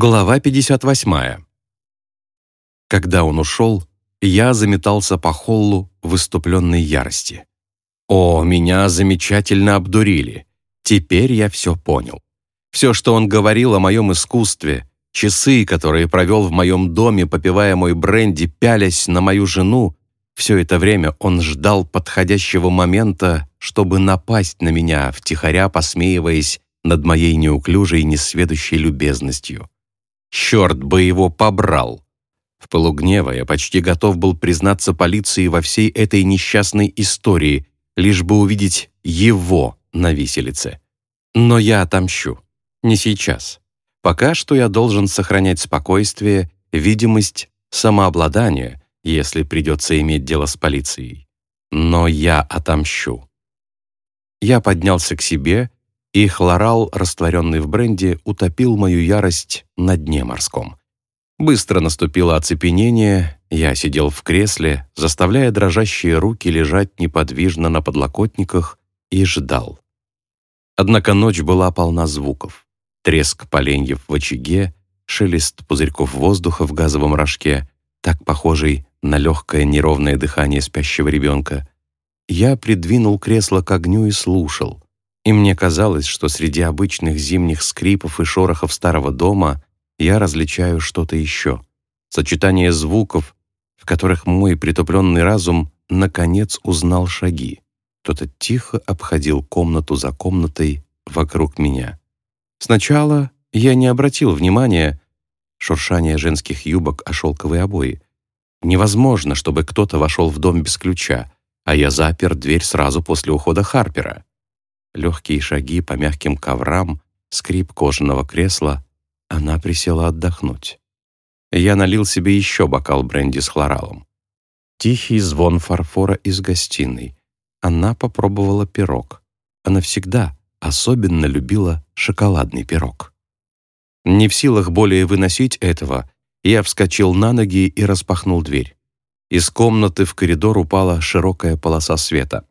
Глава 58. Когда он ушел, я заметался по холлу в выступленной ярости. О, меня замечательно обдурили. Теперь я все понял. Все, что он говорил о моем искусстве, часы, которые провел в моем доме, попивая мой бренди, пялясь на мою жену, все это время он ждал подходящего момента, чтобы напасть на меня, втихаря посмеиваясь над моей неуклюжей несведущей любезностью. Черт бы его побрал! В пылу гнева я почти готов был признаться полиции во всей этой несчастной истории, лишь бы увидеть его на виселице. Но я отомщу. Не сейчас. Пока что я должен сохранять спокойствие, видимость, самообладание, если придется иметь дело с полицией. Но я отомщу. Я поднялся к себе и хлорал, растворенный в бренде, утопил мою ярость на дне морском. Быстро наступило оцепенение, я сидел в кресле, заставляя дрожащие руки лежать неподвижно на подлокотниках, и ждал. Однако ночь была полна звуков. Треск поленьев в очаге, шелест пузырьков воздуха в газовом рожке, так похожий на легкое неровное дыхание спящего ребенка. Я придвинул кресло к огню и слушал — и мне казалось, что среди обычных зимних скрипов и шорохов старого дома я различаю что-то еще. Сочетание звуков, в которых мой притупленный разум наконец узнал шаги. Кто-то тихо обходил комнату за комнатой вокруг меня. Сначала я не обратил внимания шуршание женских юбок о шелковые обои. Невозможно, чтобы кто-то вошел в дом без ключа, а я запер дверь сразу после ухода Харпера легкие шаги по мягким коврам, скрип кожаного кресла. Она присела отдохнуть. Я налил себе еще бокал бренди с хлоралом. Тихий звон фарфора из гостиной. Она попробовала пирог. Она всегда особенно любила шоколадный пирог. Не в силах более выносить этого, я вскочил на ноги и распахнул дверь. Из комнаты в коридор упала широкая полоса света.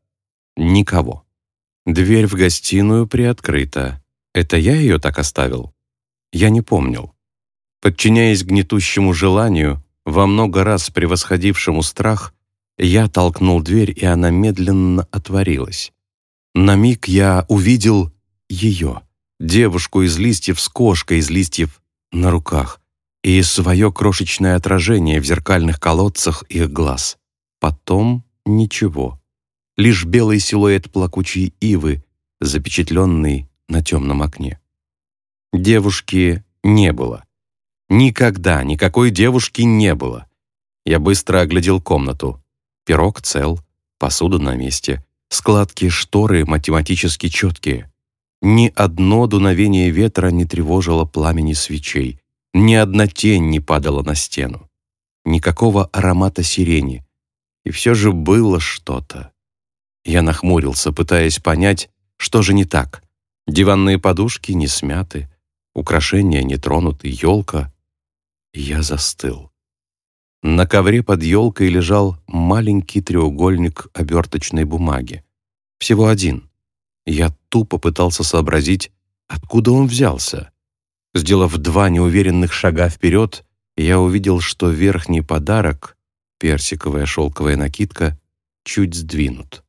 Никого. Дверь в гостиную приоткрыта. Это я ее так оставил? Я не помнил. Подчиняясь гнетущему желанию, во много раз превосходившему страх, я толкнул дверь, и она медленно отворилась. На миг я увидел ее, девушку из листьев с кошкой из листьев на руках, и свое крошечное отражение в зеркальных колодцах их глаз. Потом ничего лишь белый силуэт плакучей ивы, запечатленный на темном окне. Девушки не было. Никогда никакой девушки не было. Я быстро оглядел комнату. Пирог цел, посуда на месте, складки шторы математически четкие. Ни одно дуновение ветра не тревожило пламени свечей, ни одна тень не падала на стену. Никакого аромата сирени. И все же было что-то. Я нахмурился, пытаясь понять, что же не так. Диванные подушки не смяты, украшения не тронуты, елка. Я застыл. На ковре под елкой лежал маленький треугольник оберточной бумаги. Всего один. Я тупо пытался сообразить, откуда он взялся. Сделав два неуверенных шага вперед, я увидел, что верхний подарок, персиковая шелковая накидка, чуть сдвинут.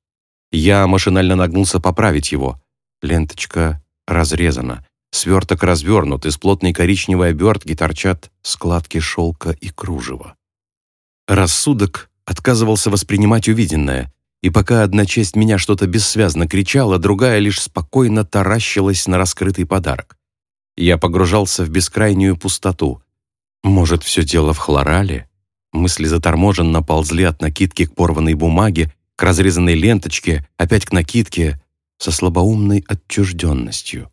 Я машинально нагнулся поправить его. Ленточка разрезана. Сверток развернут, из плотной коричневой обертки торчат складки шелка и кружева. Рассудок отказывался воспринимать увиденное, и пока одна часть меня что-то бессвязно кричала, другая лишь спокойно таращилась на раскрытый подарок. Я погружался в бескрайнюю пустоту. Может, все дело в хлорале? Мысли заторможенно ползли от накидки к порванной бумаге, к разрезанной ленточке, опять к накидке, со слабоумной отчужденностью.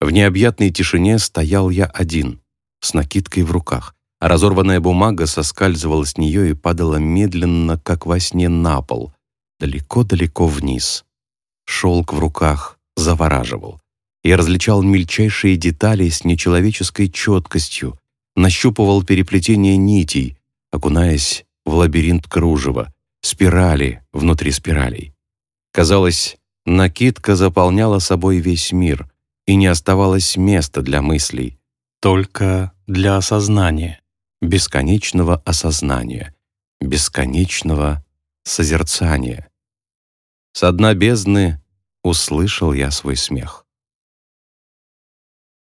В необъятной тишине стоял я один, с накидкой в руках, а разорванная бумага соскальзывала с нее и падала медленно, как во сне, на пол, далеко-далеко вниз. Шелк в руках завораживал. Я различал мельчайшие детали с нечеловеческой четкостью, нащупывал переплетение нитей, окунаясь в лабиринт кружева, спирали внутри спиралей. Казалось, накидка заполняла собой весь мир, и не оставалось места для мыслей, только для осознания, бесконечного осознания, бесконечного созерцания. Со дна бездны услышал я свой смех.